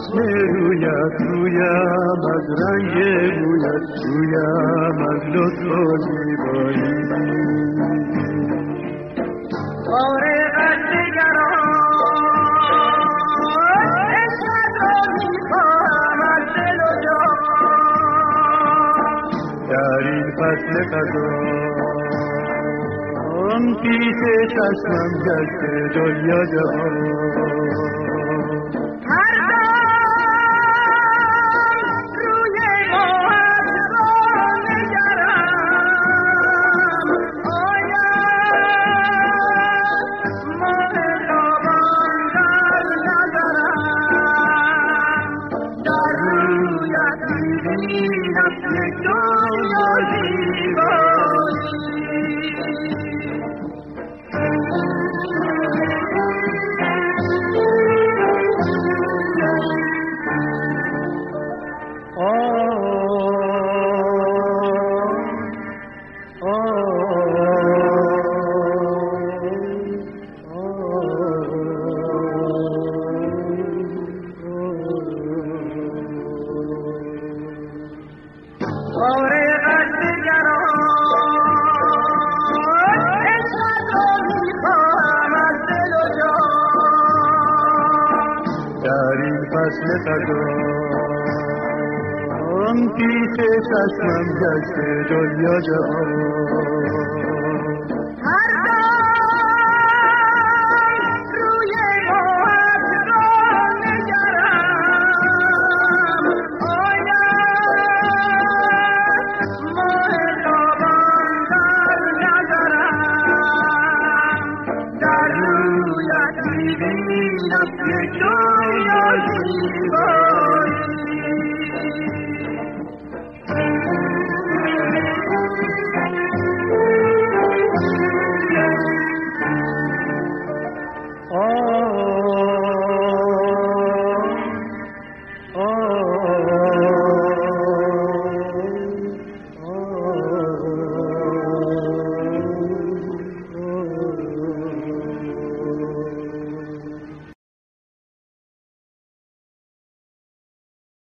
حسن رویت گویم از رنگ بویت گویم از لطف و زیبایی فارغ از در این فصل خزان پیش چشمم گشته دنیا جهان میبینم یک دنیا در این فصل خزان پیش چشمم گشته دنیا جهان در رویت